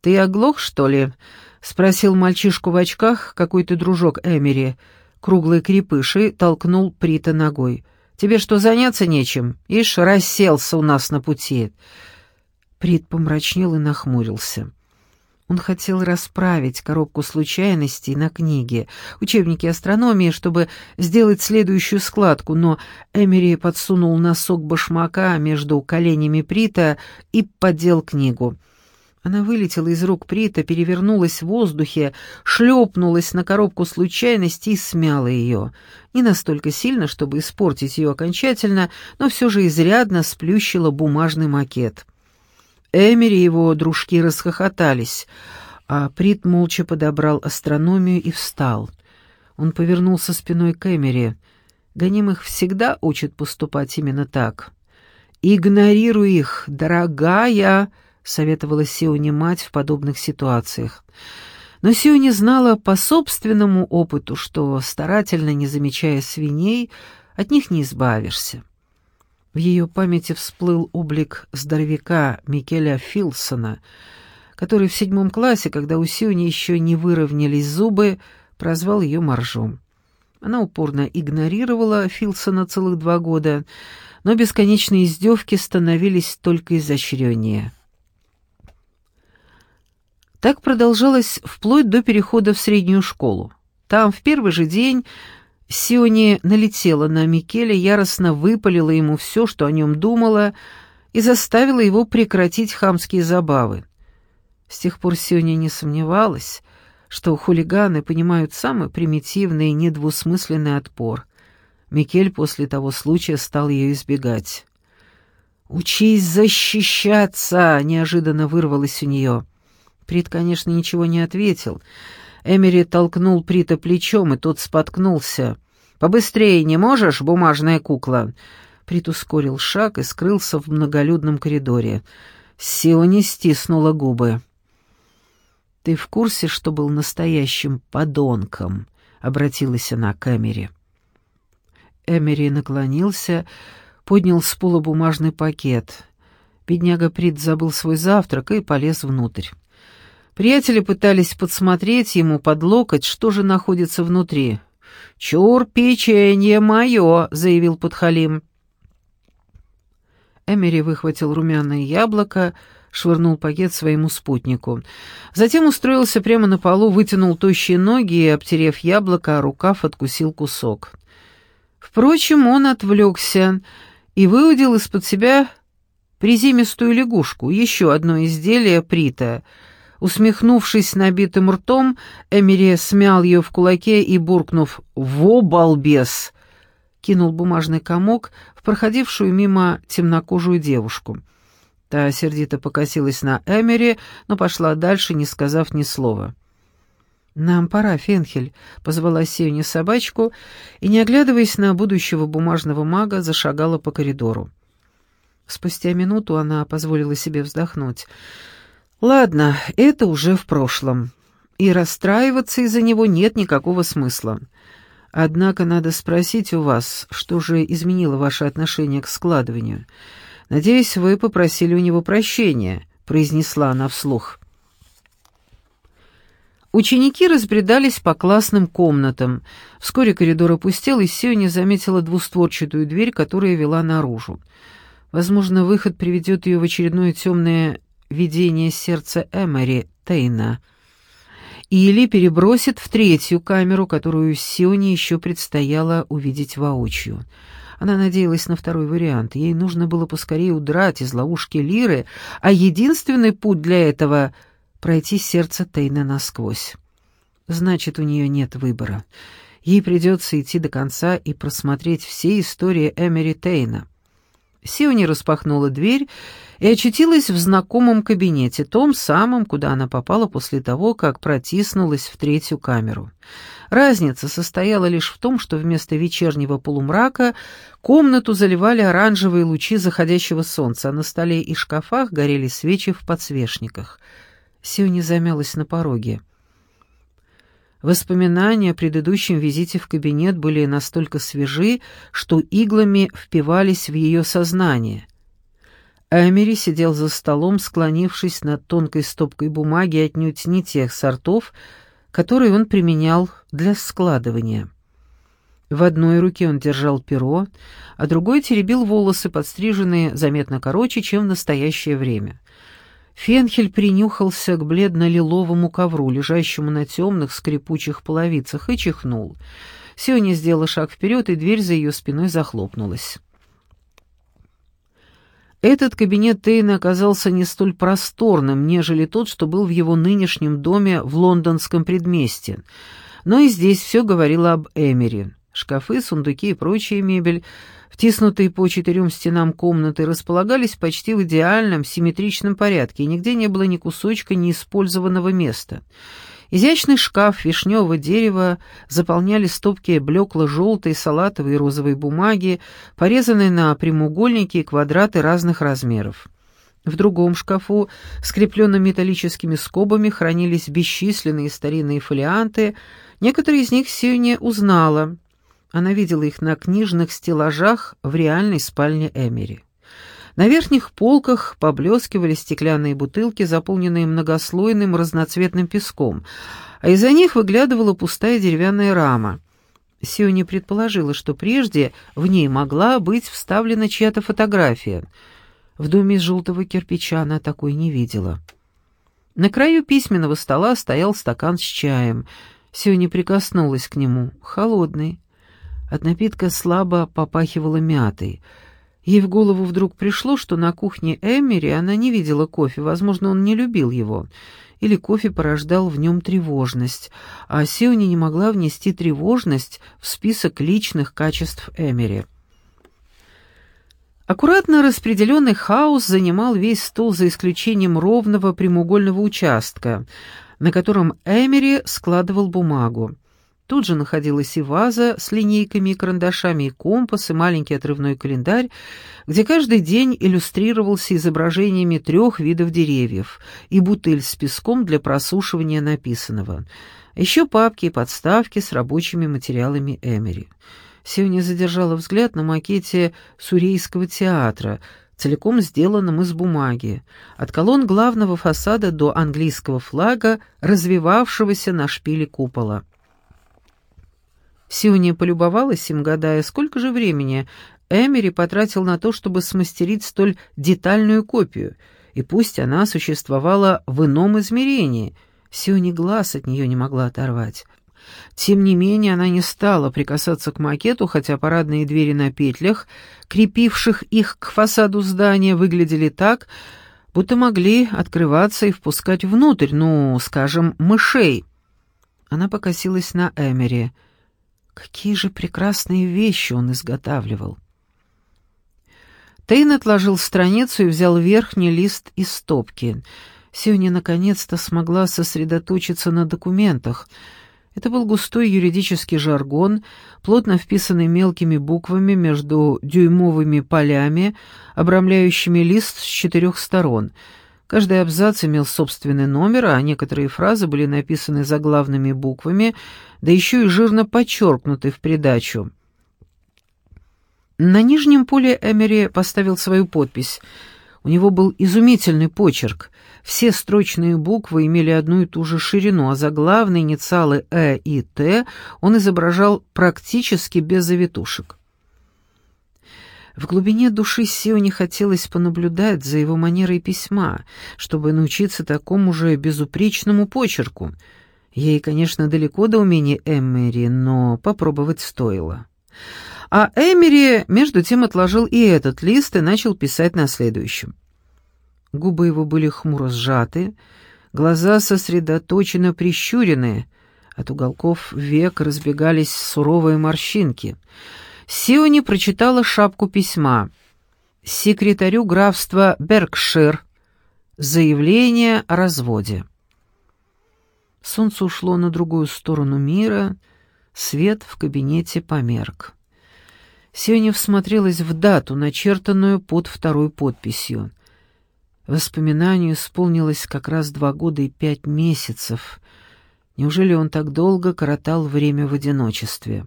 «Ты оглох, что ли?» — спросил мальчишку в очках какой-то дружок Эмери. Круглый крепыш и толкнул Прита ногой. «Тебе что, заняться нечем? Ишь, расселся у нас на пути». Прит помрачнел и нахмурился. Он хотел расправить коробку случайностей на книге, учебники астрономии, чтобы сделать следующую складку, но Эмери подсунул носок башмака между коленями Прита и поддел книгу. Она вылетела из рук Прита, перевернулась в воздухе, шлепнулась на коробку случайности и смяла ее. Не настолько сильно, чтобы испортить ее окончательно, но все же изрядно сплющила бумажный макет. Эмери и его дружки расхохотались, а Прит молча подобрал астрономию и встал. Он повернулся спиной к Эмери. Гонимых всегда учат поступать именно так. «Игнорируй их, дорогая!» — советовала Сиони мать в подобных ситуациях. Но Сиони знала по собственному опыту, что, старательно не замечая свиней, от них не избавишься. В ее памяти всплыл облик здоровяка Микеля Филсона, который в седьмом классе, когда у Сиони еще не выровнялись зубы, прозвал ее моржом. Она упорно игнорировала Филсона целых два года, но бесконечные издевки становились только изощреннее. Так продолжалось вплоть до перехода в среднюю школу. Там в первый же день Сиони налетела на Микеля, яростно выпалила ему все, что о нем думала, и заставила его прекратить хамские забавы. С тех пор Сиони не сомневалась, что хулиганы понимают самый примитивный и недвусмысленный отпор. Микель после того случая стал ее избегать. «Учись защищаться!» — неожиданно вырвалось у нее. Прит, конечно, ничего не ответил — Эмери толкнул Прита плечом, и тот споткнулся. «Побыстрее не можешь, бумажная кукла?» Прит ускорил шаг и скрылся в многолюдном коридоре. Сиони стиснула губы. «Ты в курсе, что был настоящим подонком?» — обратилась она к Эмери. Эмери наклонился, поднял с пола бумажный пакет. Бедняга Прит забыл свой завтрак и полез внутрь. Приятели пытались подсмотреть ему под локоть, что же находится внутри. «Чур, печенье мое!» — заявил подхалим. Эмери выхватил румяное яблоко, швырнул пакет своему спутнику. Затем устроился прямо на полу, вытянул тощие ноги и, обтерев яблоко, рукав откусил кусок. Впрочем, он отвлекся и выудил из-под себя приземистую лягушку, еще одно изделие Прита — Усмехнувшись набитым ртом, Эмире смял ее в кулаке и, буркнув «Во, балбес!», кинул бумажный комок в проходившую мимо темнокожую девушку. Та сердито покосилась на Эмире, но пошла дальше, не сказав ни слова. «Нам пора, Фенхель», — позвала Сеюне собачку и, не оглядываясь на будущего бумажного мага, зашагала по коридору. Спустя минуту она позволила себе вздохнуть — Ладно, это уже в прошлом, и расстраиваться из-за него нет никакого смысла. Однако надо спросить у вас, что же изменило ваше отношение к складыванию. Надеюсь, вы попросили у него прощения, произнесла она вслух. Ученики разбредались по классным комнатам. Вскоре коридор опустел, и Сиони заметила двустворчатую дверь, которая вела наружу. Возможно, выход приведет ее в очередное темное видение сердца Эмери Тейна, или перебросит в третью камеру, которую Сионе еще предстояло увидеть воочию. Она надеялась на второй вариант. Ей нужно было поскорее удрать из ловушки Лиры, а единственный путь для этого — пройти сердце Тейна насквозь. Значит, у нее нет выбора. Ей придется идти до конца и просмотреть все истории Эмери Тейна. Сиони распахнула дверь и очутилась в знакомом кабинете, том самом, куда она попала после того, как протиснулась в третью камеру. Разница состояла лишь в том, что вместо вечернего полумрака комнату заливали оранжевые лучи заходящего солнца, а на столе и шкафах горели свечи в подсвечниках. Сиони замялась на пороге. Воспоминания о предыдущем визите в кабинет были настолько свежи, что иглами впивались в ее сознание. Эмери сидел за столом, склонившись над тонкой стопкой бумаги отнюдь не тех сортов, которые он применял для складывания. В одной руке он держал перо, а другой теребил волосы, подстриженные заметно короче, чем в настоящее время. Фенхель принюхался к бледно-лиловому ковру, лежащему на темных скрипучих половицах, и чихнул. Сиони сделала шаг вперед, и дверь за ее спиной захлопнулась. Этот кабинет Тейна оказался не столь просторным, нежели тот, что был в его нынешнем доме в лондонском предместье. Но и здесь все говорило об Эмери. Шкафы, сундуки и прочая мебель, втиснутые по четырем стенам комнаты, располагались почти в идеальном, симметричном порядке, и нигде не было ни кусочка неиспользованного места — Изящный шкаф вишневого дерева заполняли стопки блекло-желтой, салатовой и розовой бумаги, порезанные на прямоугольники и квадраты разных размеров. В другом шкафу, скрепленном металлическими скобами, хранились бесчисленные старинные фолианты. Некоторые из них Сионе узнала. Она видела их на книжных стеллажах в реальной спальне Эмери. На верхних полках поблескивали стеклянные бутылки, заполненные многослойным разноцветным песком, а из-за них выглядывала пустая деревянная рама. Сиони предположила, что прежде в ней могла быть вставлена чья-то фотография. В доме из желтого кирпича она такой не видела. На краю письменного стола стоял стакан с чаем. Сиони прикоснулась к нему. Холодный. От напитка слабо попахивало мятой — Ей в голову вдруг пришло, что на кухне Эмери она не видела кофе, возможно, он не любил его, или кофе порождал в нем тревожность, а Сиони не могла внести тревожность в список личных качеств Эмери. Аккуратно распределенный хаос занимал весь стол за исключением ровного прямоугольного участка, на котором Эмери складывал бумагу. Тут же находилась и ваза с линейками и карандашами, и компас, и маленький отрывной календарь, где каждый день иллюстрировался изображениями трех видов деревьев, и бутыль с песком для просушивания написанного. Еще папки и подставки с рабочими материалами Эмери. Сегодня задержала взгляд на макете Сурейского театра, целиком сделанном из бумаги, от колонн главного фасада до английского флага, развивавшегося на шпиле купола. Сиония полюбовалась им, гадая, сколько же времени Эмери потратил на то, чтобы смастерить столь детальную копию, и пусть она существовала в ином измерении, Сиони глаз от нее не могла оторвать. Тем не менее, она не стала прикасаться к макету, хотя парадные двери на петлях, крепивших их к фасаду здания, выглядели так, будто могли открываться и впускать внутрь, ну, скажем, мышей. Она покосилась на Эмери — Какие же прекрасные вещи он изготавливал. Тейн отложил страницу и взял верхний лист из стопки. Сиони наконец-то смогла сосредоточиться на документах. Это был густой юридический жаргон, плотно вписанный мелкими буквами между дюймовыми полями, обрамляющими лист с четырех сторон — Каждый абзац имел собственный номер, а некоторые фразы были написаны заглавными буквами, да еще и жирно подчеркнуты в придачу. На нижнем поле Эмери поставил свою подпись. У него был изумительный почерк. Все строчные буквы имели одну и ту же ширину, а заглавные инициалы «Э» и «Т» он изображал практически без завитушек. В глубине души Сионе хотелось понаблюдать за его манерой письма, чтобы научиться такому же безупречному почерку. Ей, конечно, далеко до умения Эмери, но попробовать стоило. А Эмери, между тем, отложил и этот лист и начал писать на следующем. Губы его были хмуро сжаты, глаза сосредоточенно прищурены, от уголков век разбегались суровые морщинки — Сиони прочитала шапку письма. Секретарю графства Беркшир. Заявление о разводе. Солнце ушло на другую сторону мира, свет в кабинете померк. Сиони всмотрелась в дату, начертанную под второй подписью. Воспоминанию исполнилось как раз два года и пять месяцев. Неужели он так долго коротал время в одиночестве?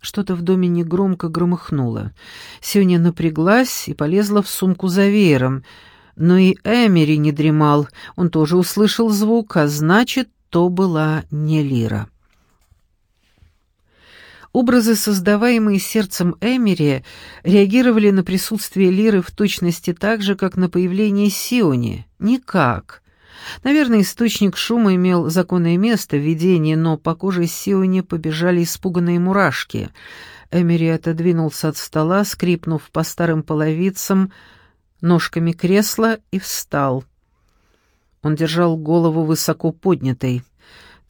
Что-то в доме негромко громыхнуло. Сюня напряглась и полезла в сумку за веером. Но и Эмери не дремал, он тоже услышал звук, а значит, то была не Лира. Образы, создаваемые сердцем Эмери, реагировали на присутствие Лиры в точности так же, как на появление Сиони. Никак. Наверное, источник шума имел законное место в видении, но по коже Сиони побежали испуганные мурашки. Эмери отодвинулся от стола, скрипнув по старым половицам ножками кресла и встал. Он держал голову высоко поднятой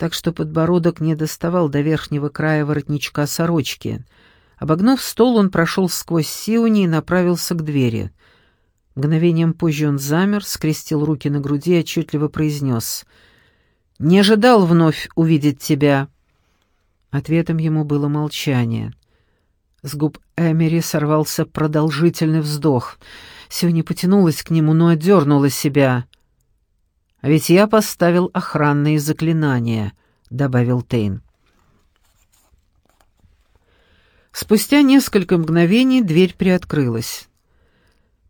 так что подбородок не доставал до верхнего края воротничка сорочки. Обогнув стол, он прошел сквозь сиони и направился к двери. Мгновением позже он замер, скрестил руки на груди и отчетливо произнес «Не ожидал вновь увидеть тебя». Ответом ему было молчание. С губ Эмери сорвался продолжительный вздох. Сиони потянулась к нему, но отдернула себя — «А ведь я поставил охранные заклинания», — добавил Тейн. Спустя несколько мгновений дверь приоткрылась.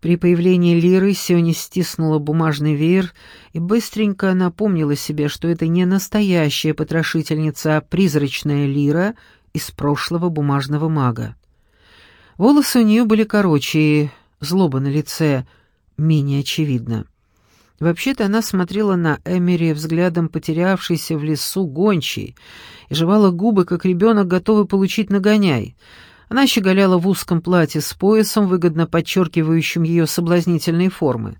При появлении Лиры Сёни стиснула бумажный веер и быстренько напомнила себе, что это не настоящая потрошительница, а призрачная Лира из прошлого бумажного мага. Волосы у нее были короче, злоба на лице менее очевидна. Вообще-то она смотрела на Эмери взглядом потерявшейся в лесу гончей и жевала губы, как ребенок, готовый получить нагоняй. Она щеголяла в узком платье с поясом, выгодно подчеркивающим ее соблазнительные формы.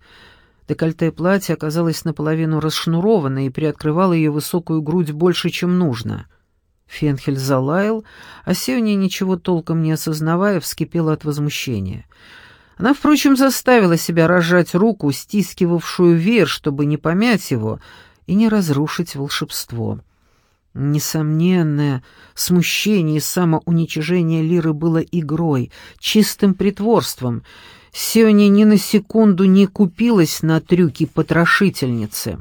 Декольте платья оказалось наполовину расшнуровано и приоткрывало ее высокую грудь больше, чем нужно. Фенхель залаял, а Сиония, ничего толком не осознавая, вскипела от возмущения — она, впрочем, заставила себя разжать руку, стискивавшую веер, чтобы не помять его и не разрушить волшебство. Несомненное смущение и самоуничижение Лиры было игрой, чистым притворством. Сиони ни на секунду не купилась на трюки потрошительницы.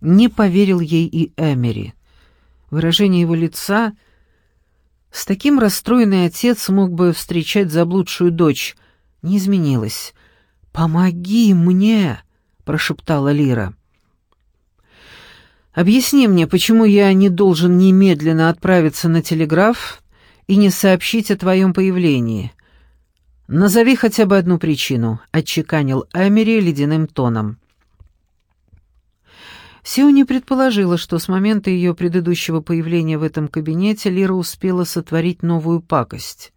Не поверил ей и Эмери. Выражение его лица... С таким расстроенный отец мог бы встречать заблудшую дочь, не изменилось. «Помоги мне!» — прошептала Лира. «Объясни мне, почему я не должен немедленно отправиться на телеграф и не сообщить о твоем появлении? Назови хотя бы одну причину», — отчеканил Эмери ледяным тоном. Сиони предположила, что с момента ее предыдущего появления в этом кабинете Лира успела сотворить новую пакость.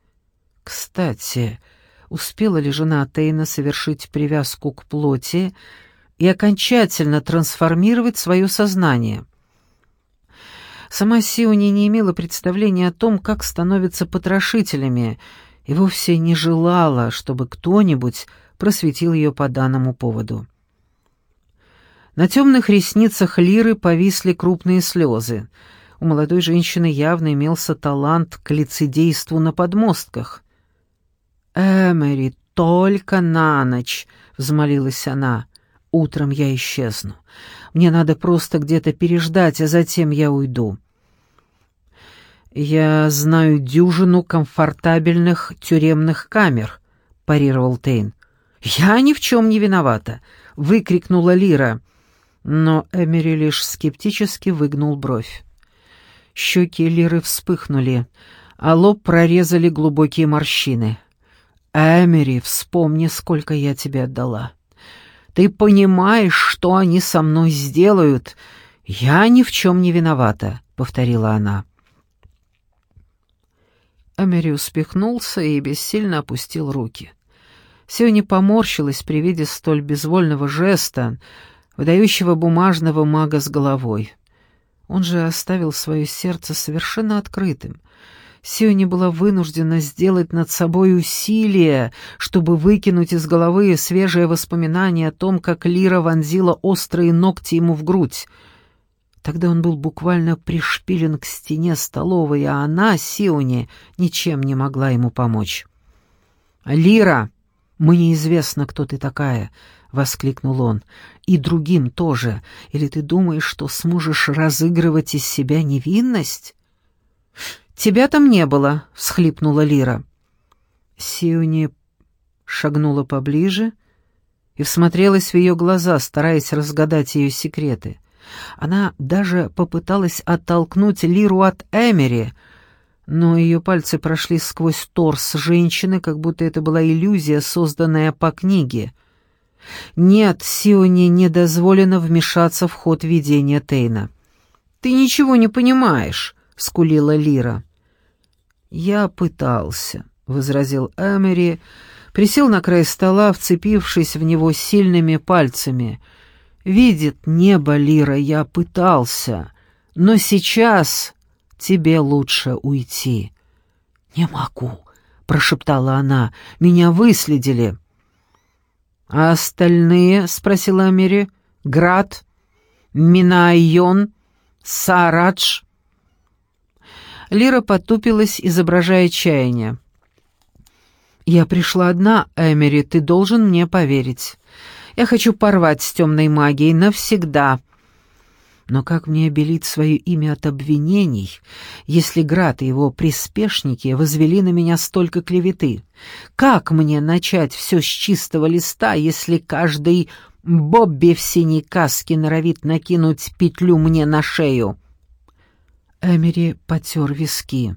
«Кстати...» успела ли жена Тейна совершить привязку к плоти и окончательно трансформировать свое сознание. Сама Сиони не имела представления о том, как становятся потрошителями, и вовсе не желала, чтобы кто-нибудь просветил ее по данному поводу. На темных ресницах Лиры повисли крупные слезы. У молодой женщины явно имелся талант к лицедейству на подмостках. «Эмери, только на ночь!» — взмолилась она. «Утром я исчезну. Мне надо просто где-то переждать, а затем я уйду». «Я знаю дюжину комфортабельных тюремных камер», — парировал Тейн. «Я ни в чем не виновата», — выкрикнула Лира. Но Эмери лишь скептически выгнул бровь. Щеки Лиры вспыхнули, а лоб прорезали глубокие морщины. «Эмери, вспомни, сколько я тебе отдала. Ты понимаешь, что они со мной сделают? Я ни в чем не виновата», — повторила она. Эмери успехнулся и бессильно опустил руки. Сиони поморщилась при виде столь безвольного жеста, выдающего бумажного мага с головой. Он же оставил свое сердце совершенно открытым — Сиони была вынуждена сделать над собой усилие, чтобы выкинуть из головы свежее воспоминание о том, как Лира вонзила острые ногти ему в грудь. Тогда он был буквально пришпилен к стене столовой, а она, Сиони, ничем не могла ему помочь. «Лира, мне известно, кто ты такая», — воскликнул он. «И другим тоже. Или ты думаешь, что сможешь разыгрывать из себя невинность?» Тебя там не было», — всхлипнула Лира. Сиони шагнула поближе и всмотрелась в ее глаза, стараясь разгадать ее секреты. Она даже попыталась оттолкнуть Лиру от Эмери, но ее пальцы прошли сквозь торс женщины, как будто это была иллюзия, созданная по книге. Нет, Сионе не дозволено вмешаться в ход видения Тейна. «Ты ничего не понимаешь», — скулила Лира. «Я пытался», — возразил Эмери, присел на край стола, вцепившись в него сильными пальцами. «Видит небо, Лира, я пытался, но сейчас тебе лучше уйти». «Не могу», — прошептала она, — «меня выследили». «А остальные?» — спросила Амери. «Град? Минайон? Сарадж?» Лира потупилась, изображая чаяние. «Я пришла одна, Эмери, ты должен мне поверить. Я хочу порвать с темной магией навсегда. Но как мне обелить свое имя от обвинений, если Град и его приспешники возвели на меня столько клеветы? Как мне начать все с чистого листа, если каждый Бобби в синей каске норовит накинуть петлю мне на шею?» Эмери потер виски.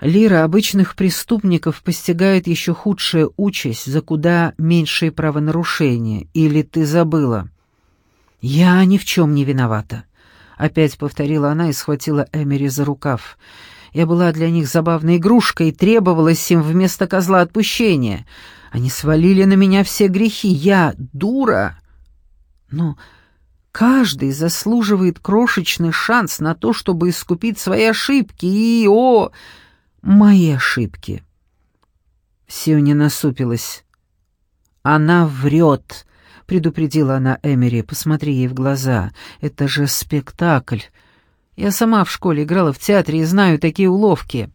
Лира обычных преступников постигает еще худшая участь за куда меньшие правонарушения. Или ты забыла?» «Я ни в чем не виновата», — опять повторила она и схватила Эмери за рукав. «Я была для них забавной игрушкой и требовалась им вместо козла отпущения. Они свалили на меня все грехи. Я дура!» «Ну, каждый заслуживает крошечный шанс на то, чтобы искупить свои ошибки и, о, мои ошибки». Сиони насупилась. «Она врет», предупредила она Эмери, посмотри ей в глаза. Это же спектакль. Я сама в школе играла в театре и знаю такие уловки.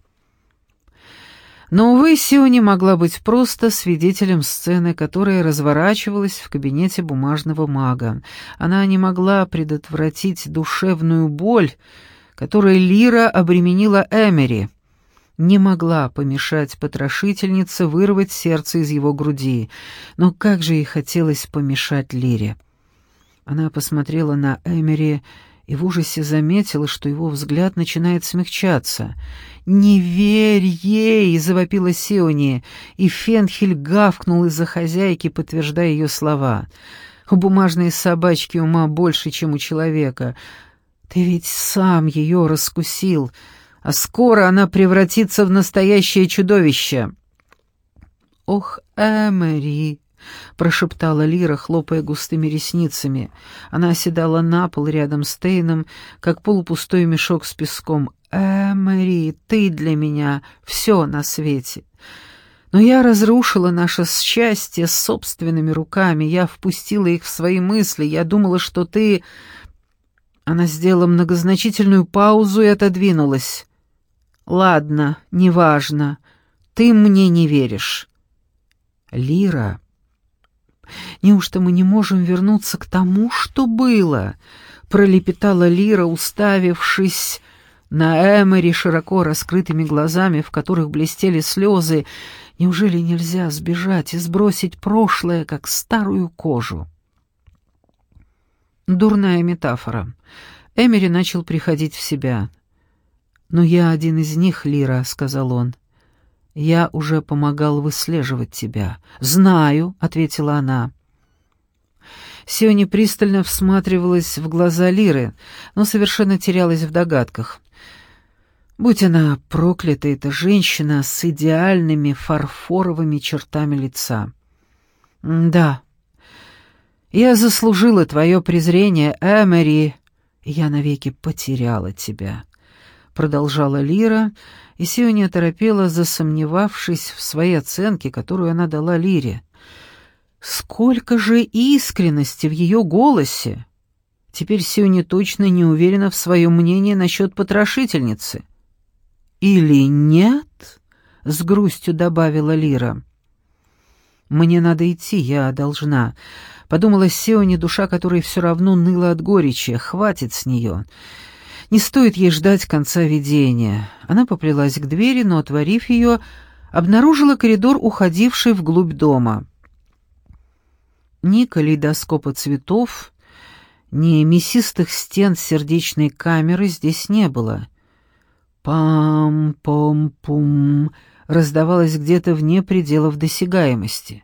Но, увы, Сиони могла быть просто свидетелем сцены, которая разворачивалась в кабинете бумажного мага. Она не могла предотвратить душевную боль, которой Лира обременила Эмери не могла помешать потрошительнице вырвать сердце из его груди, но как же ей хотелось помешать Лире. Она посмотрела на Эмери и в ужасе заметила, что его взгляд начинает смягчаться. «Не верь ей!» — завопила Сиони, и Фенхель гавкнул из-за хозяйки, подтверждая ее слова. «У бумажной собачки ума больше, чем у человека. Ты ведь сам ее раскусил!» а скоро она превратится в настоящее чудовище». «Ох, Эмери!» — прошептала Лира, хлопая густыми ресницами. Она оседала на пол рядом с Тейном, как полупустой мешок с песком. «Эмери, ты для меня все на свете!» Но я разрушила наше счастье собственными руками, я впустила их в свои мысли, я думала, что ты...» Она сделала многозначительную паузу и отодвинулась. «Ладно, неважно. Ты мне не веришь». «Лира, неужто мы не можем вернуться к тому, что было?» — пролепетала Лира, уставившись на Эмери широко раскрытыми глазами, в которых блестели слезы. «Неужели нельзя сбежать и сбросить прошлое, как старую кожу?» Дурная метафора. Эмери начал приходить в себя. «Но я один из них, Лира», — сказал он. «Я уже помогал выслеживать тебя». «Знаю», — ответила она. Сиони пристально всматривалась в глаза Лиры, но совершенно терялась в догадках. Будь она проклята, эта женщина с идеальными фарфоровыми чертами лица. «Да, я заслужила твое презрение, Эмери, я навеки потеряла тебя продолжала Лира, и Сиония торопела, засомневавшись в своей оценке, которую она дала Лире. Сколько же искренности в ее голосе! Теперь Сиони точно не уверена в своем мнении насчет потрошительницы. «Или нет?» — с грустью добавила Лира. «Мне надо идти, я должна», — подумала Сиони, душа которой все равно ныла от горечи. «Хватит с нее». Не стоит ей ждать конца видения. Она поплелась к двери, но, отворив ее, обнаружила коридор, уходивший вглубь дома. Ни калейдоскопа цветов, ни мясистых стен сердечной камеры здесь не было. «Пам-пом-пум» раздавалось где-то вне пределов досягаемости.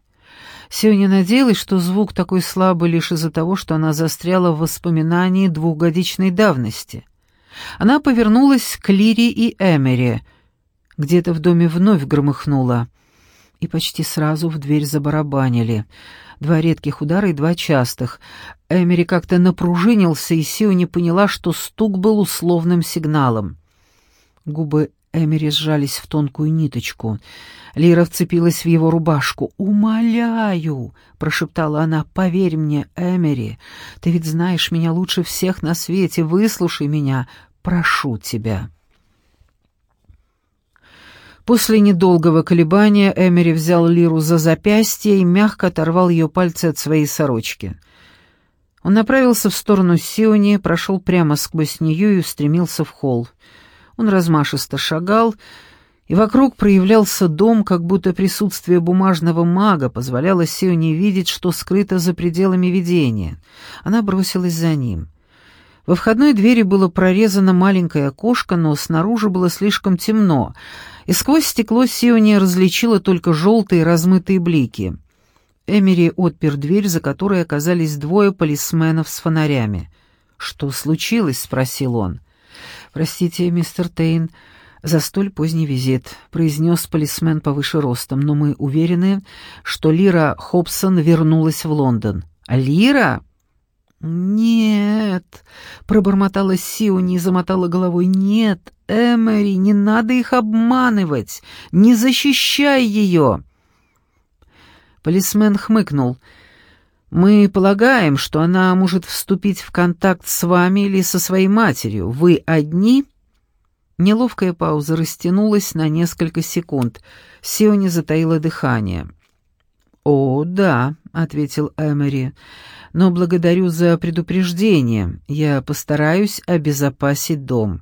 Сеня надеялась, что звук такой слабый лишь из-за того, что она застряла в воспоминании двухгодичной давности. Она повернулась к Лире и Эмери. Где-то в доме вновь громыхнуло. И почти сразу в дверь забарабанили. Два редких удара и два частых. Эмери как-то напружинился, и Сио не поняла, что стук был условным сигналом. Губы Эмери сжались в тонкую ниточку. Лира вцепилась в его рубашку. «Умоляю!» — прошептала она. «Поверь мне, Эмери, ты ведь знаешь меня лучше всех на свете. Выслушай меня. Прошу тебя». После недолгого колебания Эмери взял Лиру за запястье и мягко оторвал ее пальцы от своей сорочки. Он направился в сторону Сиони, прошел прямо сквозь нее и устремился в холл. Он размашисто шагал, и вокруг проявлялся дом, как будто присутствие бумажного мага позволяло Сионе видеть, что скрыто за пределами видения. Она бросилась за ним. Во входной двери было прорезано маленькое окошко, но снаружи было слишком темно, и сквозь стекло Сионе различила только желтые размытые блики. Эмери отпер дверь, за которой оказались двое полисменов с фонарями. «Что случилось?» — спросил он. «Простите, мистер Тейн, за столь поздний визит», — произнес полисмен повыше ростом, «но мы уверены, что Лира Хобсон вернулась в Лондон». «А Лира?» «Нет», — пробормотала Сиони и замотала головой, «нет, Эмери, не надо их обманывать, не защищай ее». Полисмен хмыкнул. Мы полагаем, что она может вступить в контакт с вами или со своей матерью. Вы одни?» Неловкая пауза растянулась на несколько секунд. Сиони затаила дыхание. «О, да», — ответил Эмери, — «но благодарю за предупреждение. Я постараюсь обезопасить дом».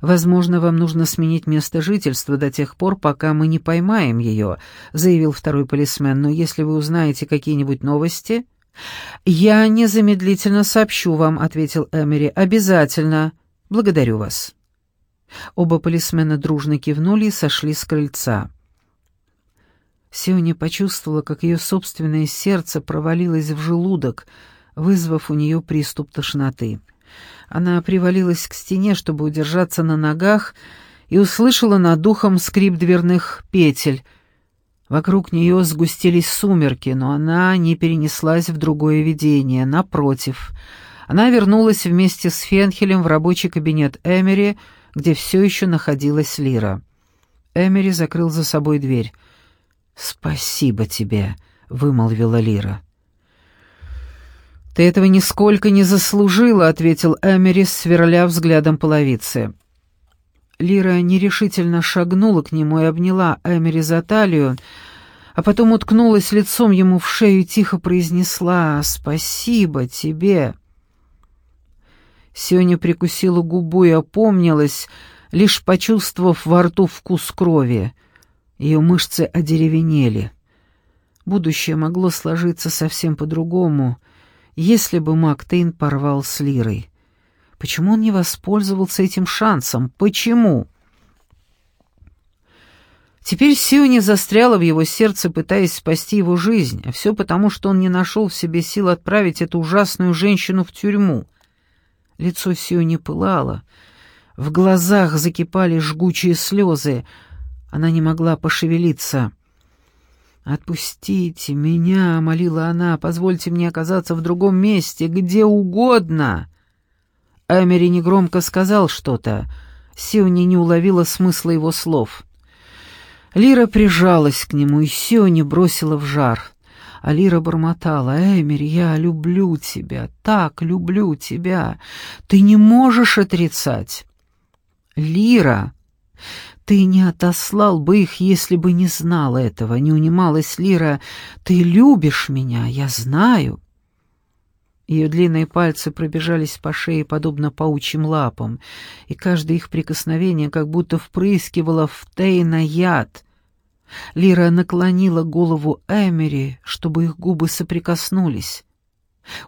«Возможно, вам нужно сменить место жительства до тех пор, пока мы не поймаем ее», — заявил второй полисмен. «Но если вы узнаете какие-нибудь новости...» «Я незамедлительно сообщу вам», — ответил Эмери. «Обязательно. Благодарю вас». Оба полисмена дружно кивнули и сошли с крыльца. Сиони почувствовала, как ее собственное сердце провалилось в желудок, вызвав у нее приступ тошноты. Она привалилась к стене, чтобы удержаться на ногах, и услышала над духом скрип дверных петель. Вокруг нее сгустились сумерки, но она не перенеслась в другое видение. Напротив, она вернулась вместе с Фенхелем в рабочий кабинет Эмери, где все еще находилась Лира. Эмери закрыл за собой дверь. «Спасибо тебе», — вымолвила Лира. «Ты этого нисколько не заслужила», — ответил Эмерис, сверля взглядом половицы. Лира нерешительно шагнула к нему и обняла Эмери за талию, а потом уткнулась лицом ему в шею и тихо произнесла «Спасибо тебе». Сёня прикусила губу и опомнилась, лишь почувствовав во рту вкус крови. Ее мышцы одеревенели. Будущее могло сложиться совсем по-другому — если бы Мактейн порвал с Лирой. Почему он не воспользовался этим шансом? Почему? Теперь Сиони застряла в его сердце, пытаясь спасти его жизнь, а все потому, что он не нашел в себе сил отправить эту ужасную женщину в тюрьму. Лицо Сиони пылало, в глазах закипали жгучие слезы, она не могла пошевелиться. «Отпустите меня», — молила она, — «позвольте мне оказаться в другом месте, где угодно». Эмери негромко сказал что-то. Сиони не уловила смысла его слов. Лира прижалась к нему, и Сиони бросила в жар. А Лира бормотала, «Эмери, я люблю тебя, так люблю тебя. Ты не можешь отрицать». «Лира!» «Ты не отослал бы их, если бы не знал этого», — не унималась Лира. «Ты любишь меня, я знаю». Ее длинные пальцы пробежались по шее, подобно паучьим лапам, и каждое их прикосновение как будто впрыскивало в Тейна яд. Лира наклонила голову Эмери, чтобы их губы соприкоснулись.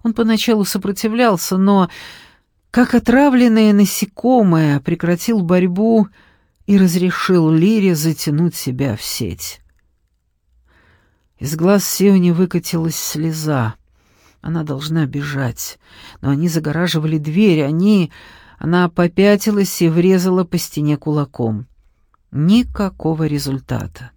Он поначалу сопротивлялся, но, как отравленное насекомое, прекратил борьбу и разрешил Лире затянуть себя в сеть. Из глаз Сиони выкатилась слеза. Она должна бежать. Но они загораживали дверь, они... Она попятилась и врезала по стене кулаком. Никакого результата.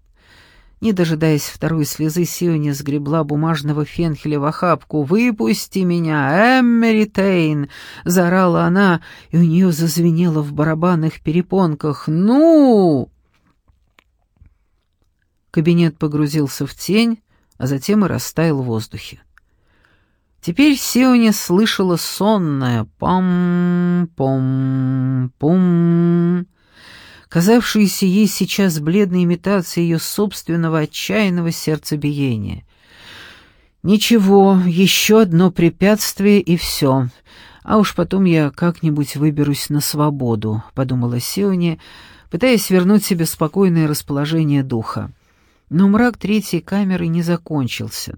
Не дожидаясь второй слезы, Сиони сгребла бумажного фенхеля в охапку. «Выпусти меня, Эммери Тейн!» — заорала она, и у нее зазвенело в барабанных перепонках. «Ну!» Кабинет погрузился в тень, а затем и растаял в воздухе. Теперь Сиони слышала сонное «пам-пом-пум», казавшуюся ей сейчас бледной имитацией ее собственного отчаянного сердцебиения. «Ничего, еще одно препятствие и все, а уж потом я как-нибудь выберусь на свободу», — подумала Сиони, пытаясь вернуть себе спокойное расположение духа. Но мрак третьей камеры не закончился.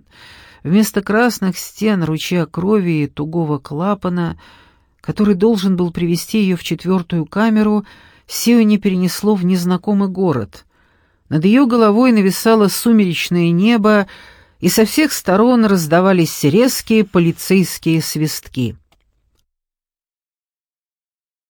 Вместо красных стен, ручья крови и тугого клапана, который должен был привести ее в четвертую камеру, Сию не перенесло в незнакомый город. Над ее головой нависало сумеречное небо, и со всех сторон раздавались резкие полицейские свистки.